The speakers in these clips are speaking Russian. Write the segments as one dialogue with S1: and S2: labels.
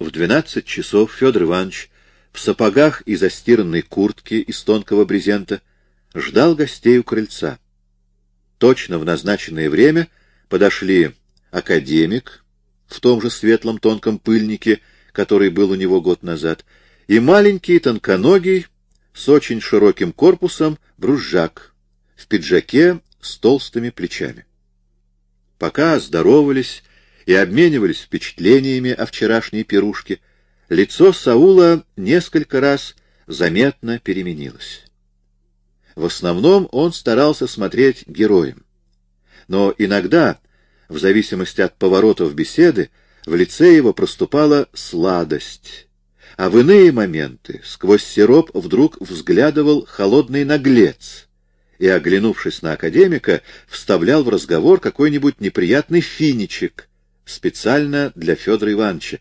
S1: В двенадцать часов Федор Иванович в сапогах и застиранной куртке из тонкого брезента ждал гостей у крыльца. Точно в назначенное время подошли академик в том же светлом тонком пыльнике, который был у него год назад, и маленький тонконогий с очень широким корпусом бружжак в пиджаке с толстыми плечами. Пока здоровались и обменивались впечатлениями о вчерашней пирушке, лицо Саула несколько раз заметно переменилось. В основном он старался смотреть героем. Но иногда, в зависимости от поворотов беседы, в лице его проступала сладость, а в иные моменты сквозь сироп вдруг взглядывал холодный наглец и, оглянувшись на академика, вставлял в разговор какой-нибудь неприятный финичек специально для Федора Ивановича,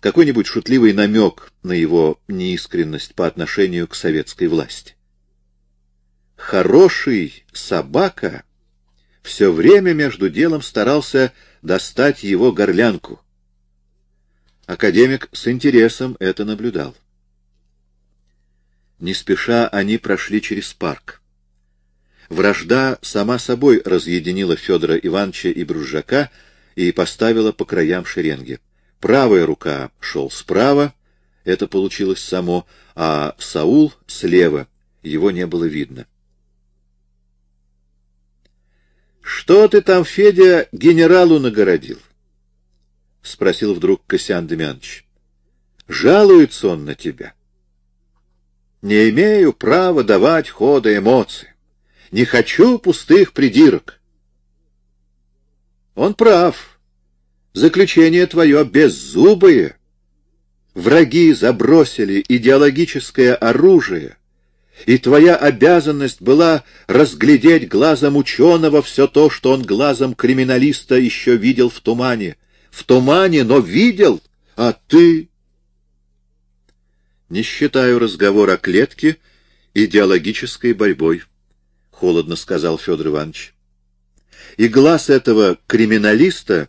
S1: какой-нибудь шутливый намек на его неискренность по отношению к советской власти. Хороший собака все время между делом старался достать его горлянку. Академик с интересом это наблюдал. Не спеша они прошли через парк. Вражда сама собой разъединила Федора Ивановича и Бружака и поставила по краям шеренги. Правая рука шел справа, это получилось само, а Саул слева, его не было видно. — Что ты там, Федя, генералу нагородил? — спросил вдруг Косян Демьянович. — Жалуется он на тебя. — Не имею права давать хода эмоций. Не хочу пустых придирок. Он прав. Заключение твое беззубое. Враги забросили идеологическое оружие, и твоя обязанность была разглядеть глазом ученого все то, что он глазом криминалиста еще видел в тумане. В тумане, но видел, а ты... Не считаю разговор о клетке идеологической борьбой, — холодно сказал Федор Иванович. И глаз этого криминалиста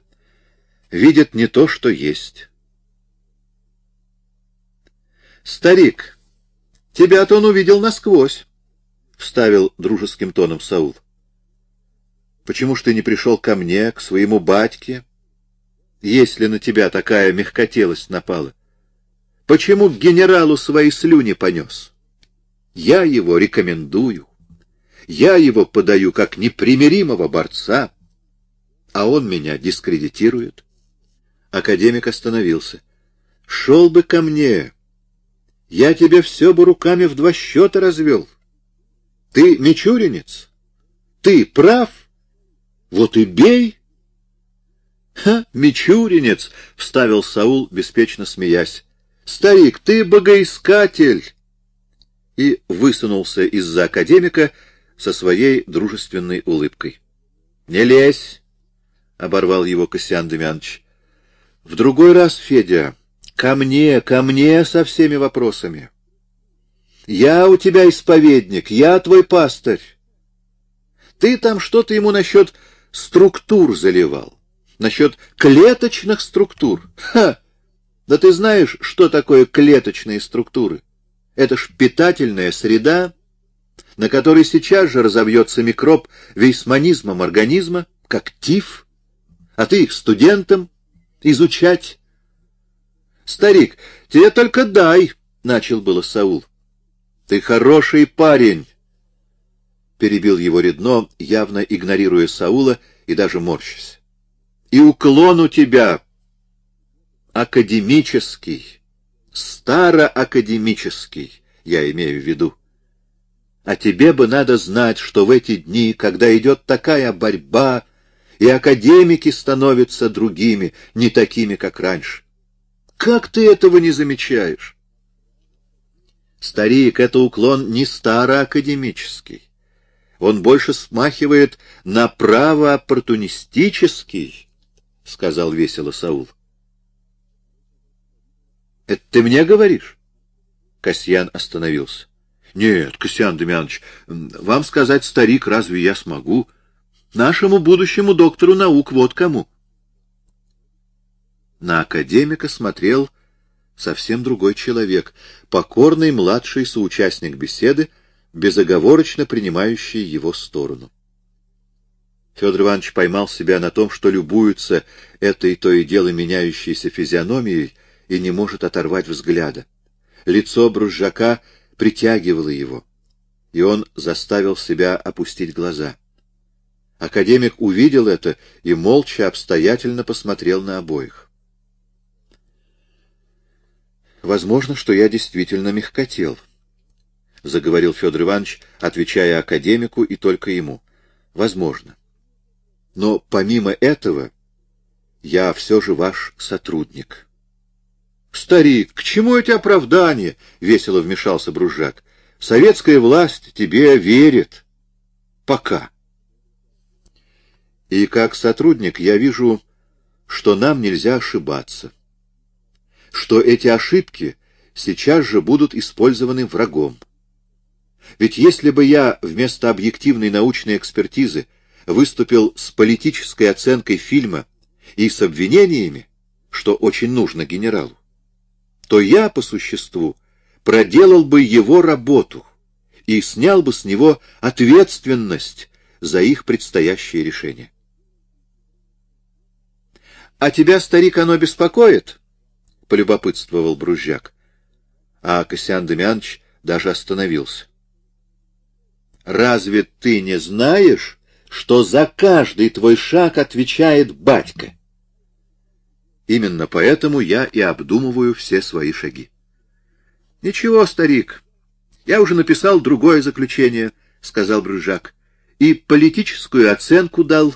S1: видит не то, что есть. «Старик, тебя-то он увидел насквозь», — вставил дружеским тоном Саул. «Почему ж ты не пришел ко мне, к своему батьке, если на тебя такая мягкотелость напала? Почему к генералу свои слюни понес? Я его рекомендую, я его подаю как непримиримого борца, а он меня дискредитирует». Академик остановился. — Шел бы ко мне. Я тебе все бы руками в два счета развел. Ты мичуринец? Ты прав? Вот и бей. — Ха, мичуринец! — вставил Саул, беспечно смеясь. — Старик, ты богоискатель! И высунулся из-за академика со своей дружественной улыбкой. — Не лезь! — оборвал его Косян Демьянович. В другой раз, Федя, ко мне, ко мне со всеми вопросами. Я у тебя исповедник, я твой пастырь. Ты там что-то ему насчет структур заливал, насчет клеточных структур. Ха! Да ты знаешь, что такое клеточные структуры? Это ж питательная среда, на которой сейчас же разовьется микроб вейсманизмом организма, как тиф, а ты их студентам изучать. — Старик, тебе только дай, — начал было Саул. — Ты хороший парень, — перебил его Редно, явно игнорируя Саула и даже морщась. — И уклон у тебя академический, староакадемический, я имею в виду. А тебе бы надо знать, что в эти дни, когда идет такая борьба, и академики становятся другими, не такими, как раньше. Как ты этого не замечаешь? Старик, это уклон не староакадемический. Он больше смахивает на право-оппортунистический, — сказал весело Саул. — Это ты мне говоришь? Касьян остановился. — Нет, Касьян Демьянович, вам сказать, старик, разве я смогу? — Нашему будущему доктору наук вот кому. На академика смотрел совсем другой человек, покорный младший соучастник беседы, безоговорочно принимающий его сторону. Федор Иванович поймал себя на том, что любуется этой то и дело меняющейся физиономией и не может оторвать взгляда. Лицо Бружака притягивало его, и он заставил себя опустить глаза. Академик увидел это и молча обстоятельно посмотрел на обоих. Возможно, что я действительно мягкотел, — заговорил Федор Иванович, отвечая академику и только ему. Возможно. Но помимо этого, я все же ваш сотрудник. Старик, к чему эти оправдания? — весело вмешался Бружак. Советская власть тебе верит. Пока. И как сотрудник я вижу, что нам нельзя ошибаться. — что эти ошибки сейчас же будут использованы врагом. Ведь если бы я вместо объективной научной экспертизы выступил с политической оценкой фильма и с обвинениями, что очень нужно генералу, то я, по существу, проделал бы его работу и снял бы с него ответственность за их предстоящее решение. А тебя, старик, оно беспокоит? —— полюбопытствовал Брузжак. А Косян Демьянович даже остановился. — Разве ты не знаешь, что за каждый твой шаг отвечает батька? Именно поэтому я и обдумываю все свои шаги. — Ничего, старик, я уже написал другое заключение, — сказал Брюжак, — и политическую оценку дал,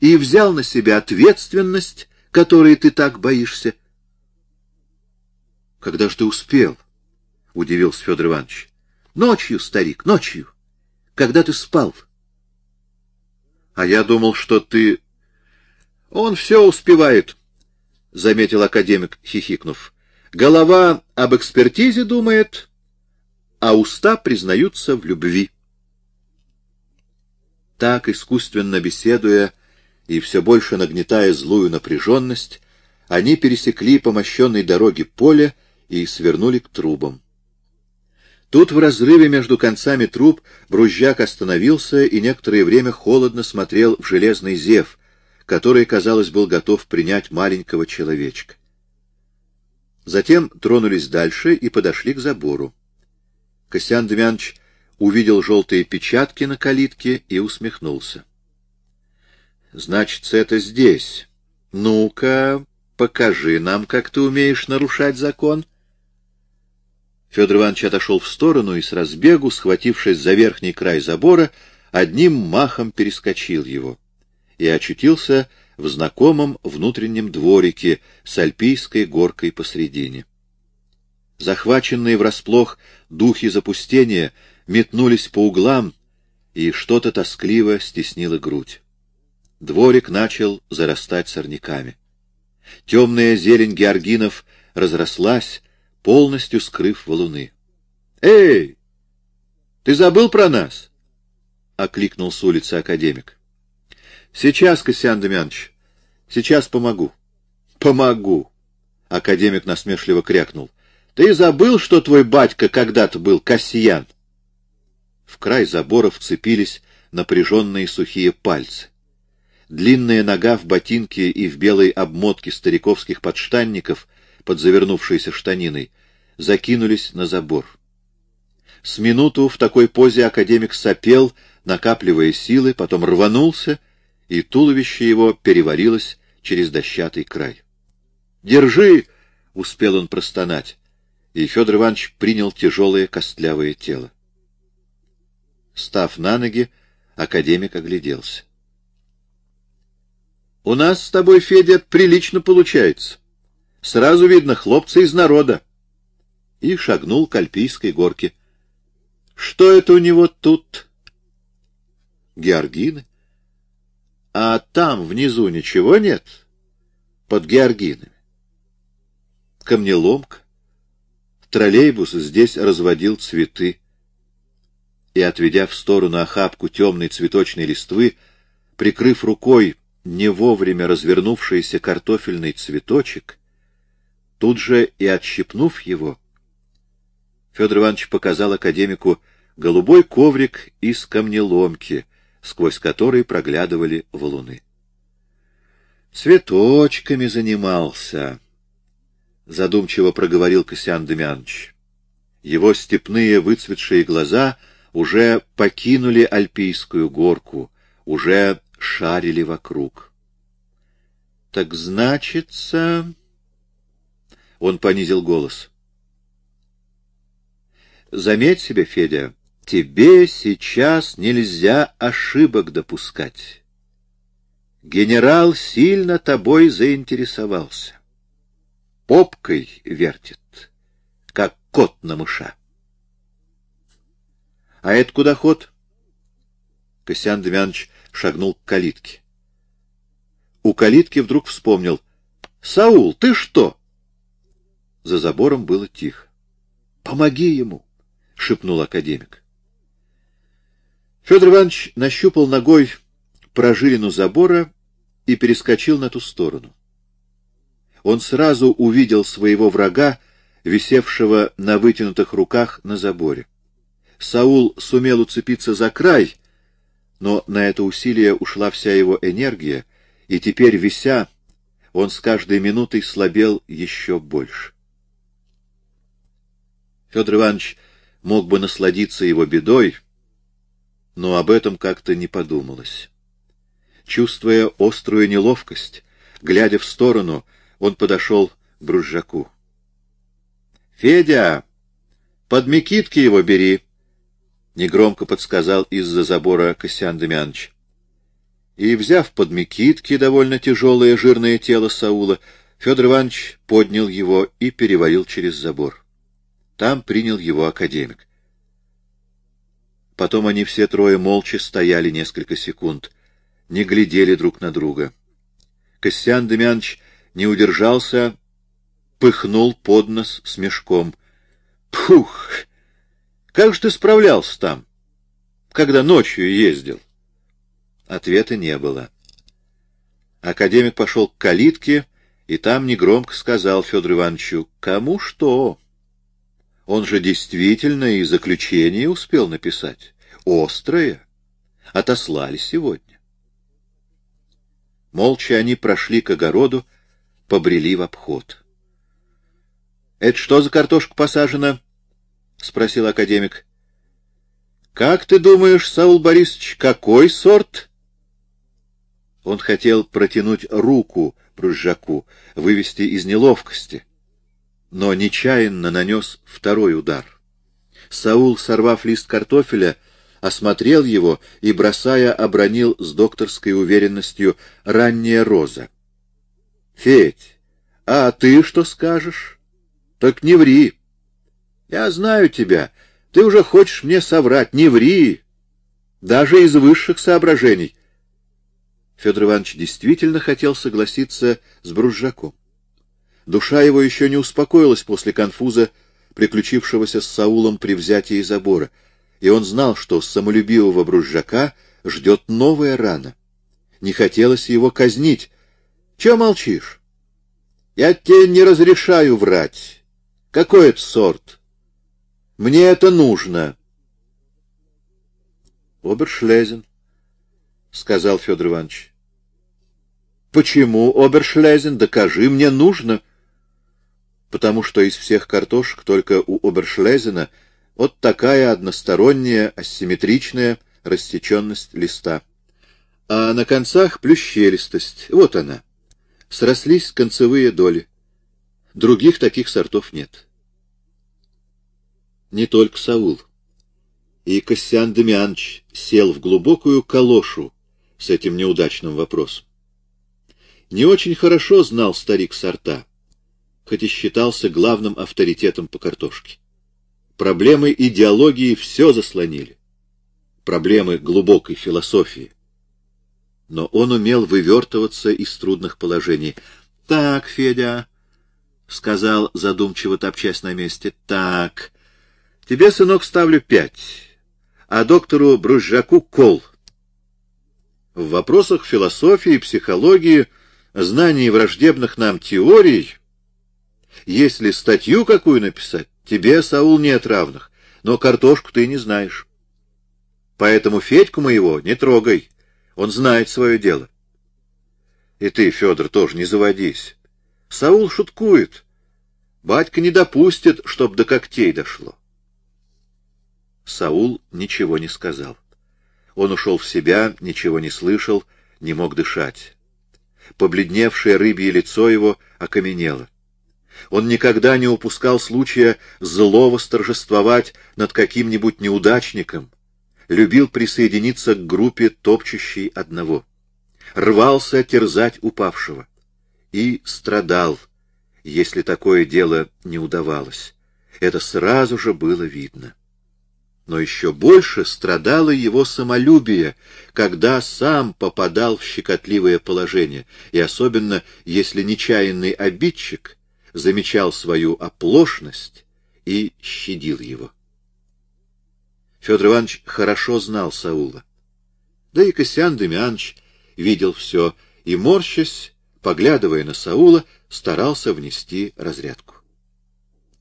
S1: и взял на себя ответственность, которой ты так боишься. Когда ж ты успел? — удивился Федор Иванович. — Ночью, старик, ночью. Когда ты спал. — А я думал, что ты... — Он все успевает, — заметил академик, хихикнув. — Голова об экспертизе думает, а уста признаются в любви. Так, искусственно беседуя и все больше нагнетая злую напряженность, они пересекли по мощенной дороге поле, и свернули к трубам. Тут в разрыве между концами труб Брузжак остановился и некоторое время холодно смотрел в железный зев, который, казалось, был готов принять маленького человечка. Затем тронулись дальше и подошли к забору. Костян Демьянович увидел желтые печатки на калитке и усмехнулся. — Значит, это здесь. Ну-ка, покажи нам, как ты умеешь нарушать закон. — Федор Иванович отошел в сторону и с разбегу, схватившись за верхний край забора, одним махом перескочил его и очутился в знакомом внутреннем дворике с альпийской горкой посредине. Захваченные врасплох духи запустения метнулись по углам, и что-то тоскливо стеснило грудь. Дворик начал зарастать сорняками. Темная зелень георгинов разрослась, полностью скрыв валуны. — Эй! Ты забыл про нас? — окликнул с улицы академик. — Сейчас, Косян Демьянович, сейчас помогу. — Помогу! — академик насмешливо крякнул. — Ты забыл, что твой батька когда-то был Касьян? В край забора вцепились напряженные сухие пальцы. Длинная нога в ботинке и в белой обмотке стариковских подштанников под завернувшейся штаниной, закинулись на забор. С минуту в такой позе академик сопел, накапливая силы, потом рванулся, и туловище его перевалилось через дощатый край. «Держи!» — успел он простонать, и Федор Иванович принял тяжелое костлявое тело. Став на ноги, академик огляделся. — У нас с тобой, Федя, прилично получается. Сразу видно, хлопцы из народа. И шагнул к Альпийской горке. Что это у него тут? Георгины. А там внизу ничего нет? Под георгинами. Камнеломка. Троллейбус здесь разводил цветы. И, отведя в сторону охапку темной цветочной листвы, прикрыв рукой не вовремя развернувшийся картофельный цветочек, тут же и отщипнув его, Федор Иванович показал академику голубой коврик из камнеломки, сквозь который проглядывали валуны. Цветочками занимался, — задумчиво проговорил Косян Демьянович. Его степные выцветшие глаза уже покинули альпийскую горку, уже шарили вокруг. — Так значится... Он понизил голос. — Заметь себе, Федя, тебе сейчас нельзя ошибок допускать. Генерал сильно тобой заинтересовался попкой вертит, как кот на мыша. — А это куда ход? Косян Демьянович шагнул к калитке. У калитки вдруг вспомнил. — Саул, ты что? За забором было тихо. — Помоги ему! — шепнул академик. Федор Иванович нащупал ногой прожилину забора и перескочил на ту сторону он сразу увидел своего врага, висевшего на вытянутых руках на заборе. Саул сумел уцепиться за край, но на это усилие ушла вся его энергия, и теперь, вися, он с каждой минутой слабел еще больше. Федор Иванович мог бы насладиться его бедой, но об этом как-то не подумалось. Чувствуя острую неловкость, глядя в сторону, он подошел к Бружаку. — Федя, под Микитки его бери! — негромко подсказал из-за забора Косян Демьяныч. И, взяв под Микитки довольно тяжелое жирное тело Саула, Федор Иванович поднял его и перевалил через забор. Там принял его академик. Потом они все трое молча стояли несколько секунд, не глядели друг на друга. Костян Демьянович не удержался, пыхнул под нос с мешком. Пух! Как же ты справлялся там, когда ночью ездил? Ответа не было. Академик пошел к калитке, и там негромко сказал Федору Ивановичу, кому что. Он же действительно и заключение успел написать. Острое. Отослали сегодня. Молча они прошли к огороду, побрели в обход. — Это что за картошка посажена? — спросил академик. — Как ты думаешь, Саул Борисович, какой сорт? Он хотел протянуть руку Брюзжаку, вывести из неловкости, но нечаянно нанес второй удар. Саул, сорвав лист картофеля, осмотрел его и, бросая, обронил с докторской уверенностью «ранняя роза». Федь, а ты что скажешь? Так не ври. Я знаю тебя. Ты уже хочешь мне соврать. Не ври. Даже из высших соображений. Федор Иванович действительно хотел согласиться с Бружаком. Душа его еще не успокоилась после конфуза, приключившегося с Саулом при взятии забора, и он знал, что самолюбивого Бружака ждет новая рана. Не хотелось его казнить, чего молчишь? Я тебе не разрешаю врать. Какой это сорт? Мне это нужно. Обершлезен, — сказал Федор Иванович. Почему Обершлезен? Докажи, мне нужно. Потому что из всех картошек только у Обершлезена вот такая односторонняя, асимметричная растеченность листа. А на концах плющелистость. Вот она срослись концевые доли. Других таких сортов нет. Не только Саул. И Костян Демьянович сел в глубокую калошу с этим неудачным вопросом. Не очень хорошо знал старик сорта, хоть и считался главным авторитетом по картошке. Проблемы идеологии все заслонили. Проблемы глубокой философии — но он умел вывертываться из трудных положений. — Так, Федя, — сказал, задумчиво топчась на месте, — так, тебе, сынок, ставлю пять, а доктору Бружаку — кол. В вопросах философии, психологии, знаний враждебных нам теорий Если статью какую написать, тебе, Саул, нет равных, но картошку ты не знаешь. Поэтому Федьку моего не трогай, он знает свое дело. И ты, Федор, тоже не заводись. Саул шуткует. Батька не допустит, чтоб до когтей дошло. Саул ничего не сказал. Он ушел в себя, ничего не слышал, не мог дышать. Побледневшее рыбье лицо его окаменело. Он никогда не упускал случая зло восторжествовать над каким-нибудь неудачником, любил присоединиться к группе, топчущей одного. Рвался терзать упавшего. И страдал, если такое дело не удавалось. Это сразу же было видно. Но еще больше страдало его самолюбие, когда сам попадал в щекотливое положение, и особенно если нечаянный обидчик замечал свою оплошность и щадил его. Федор Иванович хорошо знал Саула. Да и Косян Демьянович видел все и, морщась, поглядывая на Саула, старался внести разрядку.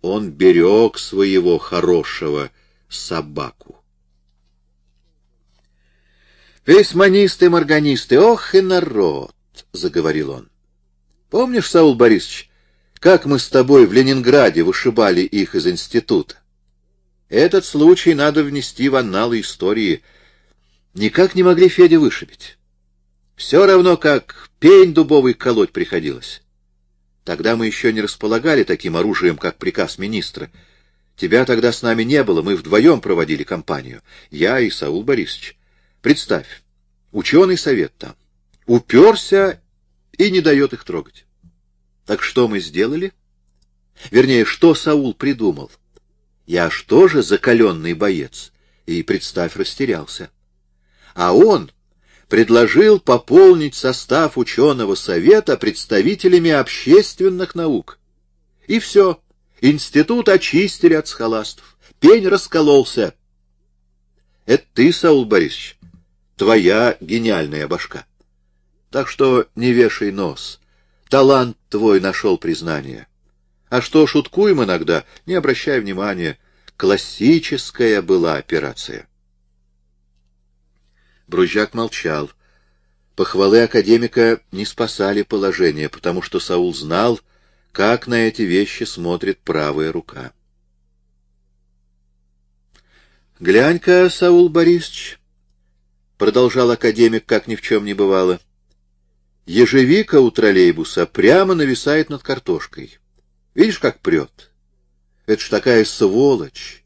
S1: Он берег своего хорошего собаку. «Весьманисты, морганисты, ох и народ!» — заговорил он. «Помнишь, Саул Борисович, как мы с тобой в Ленинграде вышибали их из института? Этот случай надо внести в анналы истории. Никак не могли Федя вышибить. Все равно, как пень дубовый колоть приходилось. Тогда мы еще не располагали таким оружием, как приказ министра — Тебя тогда с нами не было, мы вдвоем проводили кампанию. Я и Саул Борисович. Представь, ученый совет там. Уперся и не дает их трогать. Так что мы сделали? Вернее, что Саул придумал? Я ж тоже закаленный боец. И, представь, растерялся. А он предложил пополнить состав ученого совета представителями общественных наук. И все. Институт очистили от схоластов. Пень раскололся. Это ты, Саул Борисович, твоя гениальная башка. Так что не вешай нос. Талант твой нашел признание. А что шуткуем иногда, не обращай внимания. Классическая была операция. Брузжак молчал. Похвалы академика не спасали положение, потому что Саул знал, как на эти вещи смотрит правая рука. «Глянь-ка, Саул Борисович», — продолжал академик, как ни в чем не бывало, — «ежевика у троллейбуса прямо нависает над картошкой. Видишь, как прет? Это ж такая сволочь.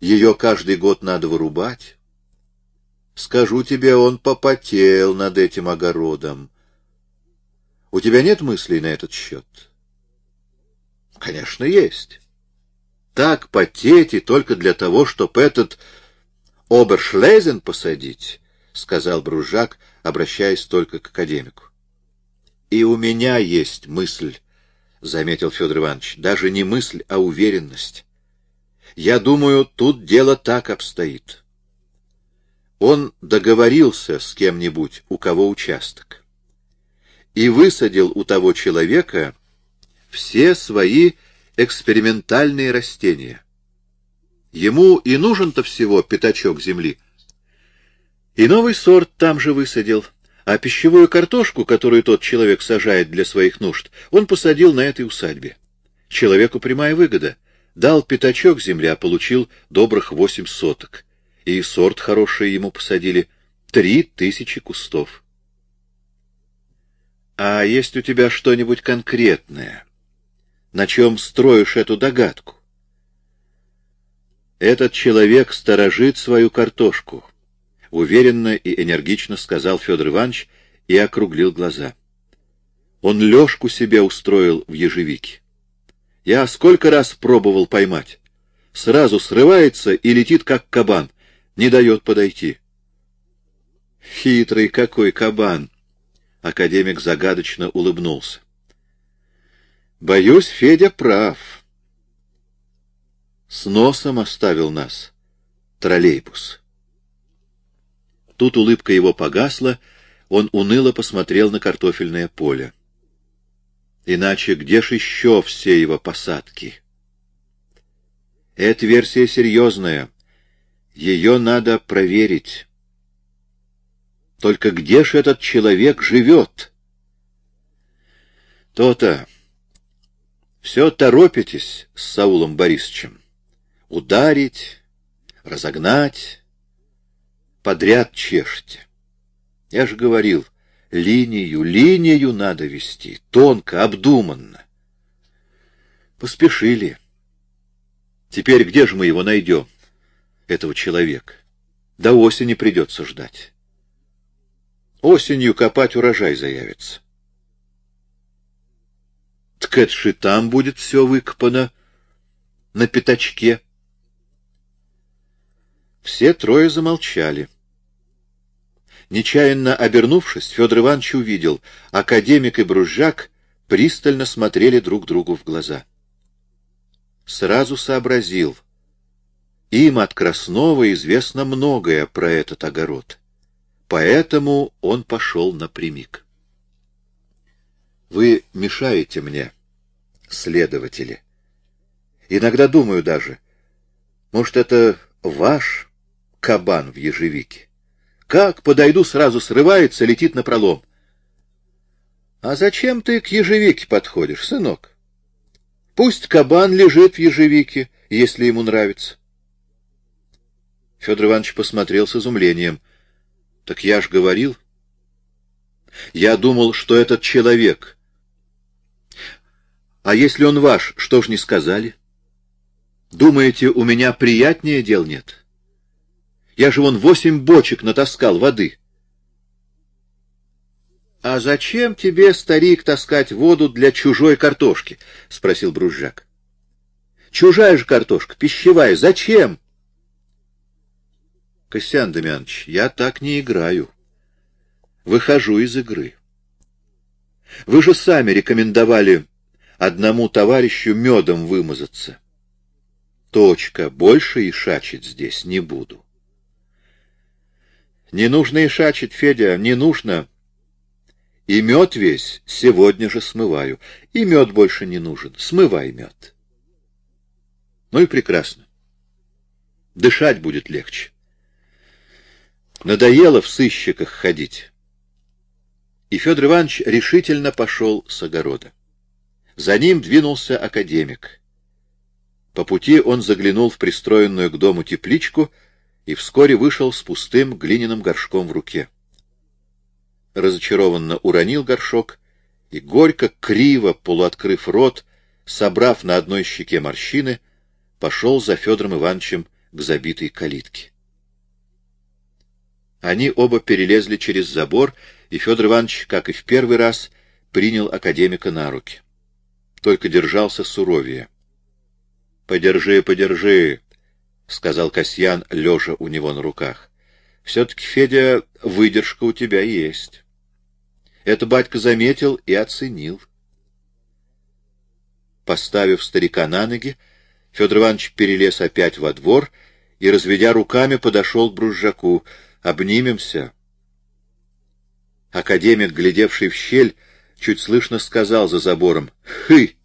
S1: Ее каждый год надо вырубать. Скажу тебе, он попотел над этим огородом. У тебя нет мыслей на этот счет?» Конечно, есть. Так потеть и только для того, чтобы этот Обершлезен посадить, — сказал Бружак, обращаясь только к академику. — И у меня есть мысль, — заметил Федор Иванович, — даже не мысль, а уверенность. Я думаю, тут дело так обстоит. Он договорился с кем-нибудь, у кого участок, и высадил у того человека все свои экспериментальные растения. Ему и нужен-то всего пятачок земли. И новый сорт там же высадил, а пищевую картошку, которую тот человек сажает для своих нужд, он посадил на этой усадьбе. Человеку прямая выгода. Дал пятачок земли, а получил добрых восемь соток. И сорт хороший ему посадили. Три тысячи кустов. — А есть у тебя что-нибудь конкретное? на чем строишь эту догадку? Этот человек сторожит свою картошку, — уверенно и энергично сказал Федор Иванович и округлил глаза. Он лёжку себе устроил в ежевике. Я сколько раз пробовал поймать. Сразу срывается и летит, как кабан, не дает подойти. Хитрый какой кабан! Академик загадочно улыбнулся. Боюсь, Федя прав. С носом оставил нас троллейбус. Тут улыбка его погасла, он уныло посмотрел на картофельное поле. Иначе где ж еще все его посадки? Эта версия серьезная. Ее надо проверить. Только где ж этот человек живет? То-то. Все торопитесь с Саулом Борисовичем. Ударить, разогнать, подряд чешете. Я же говорил, линию, линию надо вести, тонко, обдуманно. Поспешили. Теперь где же мы его найдем, этого человека? До осени придется ждать. Осенью копать урожай заявится. Так там будет все выкопано на пятачке. Все трое замолчали. Нечаянно обернувшись, Федор Иванович увидел, академик и Бружак пристально смотрели друг другу в глаза. Сразу сообразил. Им от Краснова известно многое про этот огород. Поэтому он пошел напрямик. Вы мешаете мне, следователи. Иногда думаю даже, может, это ваш кабан в ежевике. Как подойду, сразу срывается, летит на пролом. А зачем ты к ежевике подходишь, сынок? Пусть кабан лежит в ежевике, если ему нравится. Федор Иванович посмотрел с изумлением. — Так я ж говорил. Я думал, что этот человек. А если он ваш, что ж не сказали? Думаете, у меня приятнее дел нет? — я же вон восемь бочек натаскал воды. — А зачем тебе, старик, таскать воду для чужой картошки? — спросил Бружак. — Чужая же картошка, пищевая, зачем? — Костян Демьянович, я так не играю. Выхожу из игры. Вы же сами рекомендовали одному товарищу медом вымазаться. Точка. Больше и шачить здесь не буду. Не нужно ишачить, Федя, не нужно. И мед весь сегодня же смываю. И мед больше не нужен. Смывай мед. Ну и прекрасно. Дышать будет легче. Надоело в сыщиках ходить. И Федор Иванович решительно пошел с огорода. За ним двинулся академик. По пути он заглянул в пристроенную к дому тепличку — и вскоре вышел с пустым глиняным горшком в руке. Разочарованно уронил горшок и, горько, криво, полуоткрыв рот, собрав на одной щеке морщины, пошел за Федором Ивановичем к забитой калитке. Они оба перелезли через забор, и Федор Иванович, как и в первый раз, принял академика на руки. Только держался суровее. — Подержи, подержи, — сказал Касьян, лежа у него на руках. — Все-таки, Федя, выдержка у тебя есть. Это батька заметил и оценил. Поставив старика на ноги, Федор Иванович перелез опять во двор и, разведя руками, подошел к Бружаку. «Обнимемся». Академик, глядевший в щель, чуть слышно сказал за забором «Хы!».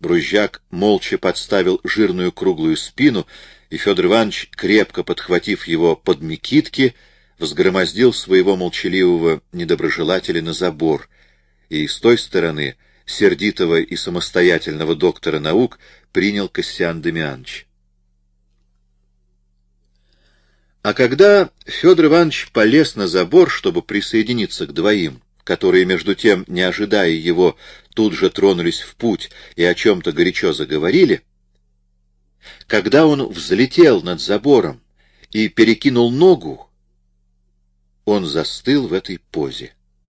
S1: Брузжак молча подставил жирную круглую спину и Федор Иванович, крепко подхватив его под мекитки, взгромоздил своего молчаливого недоброжелателя на забор, и с той стороны сердитого и самостоятельного доктора наук принял Кассиан Демьянович. А когда Федор Иванович полез на забор, чтобы присоединиться к двоим, которые, между тем, не ожидая его, тут же тронулись в путь и о чем-то горячо заговорили, когда он взлетел над забором и перекинул ногу, он застыл в этой позе.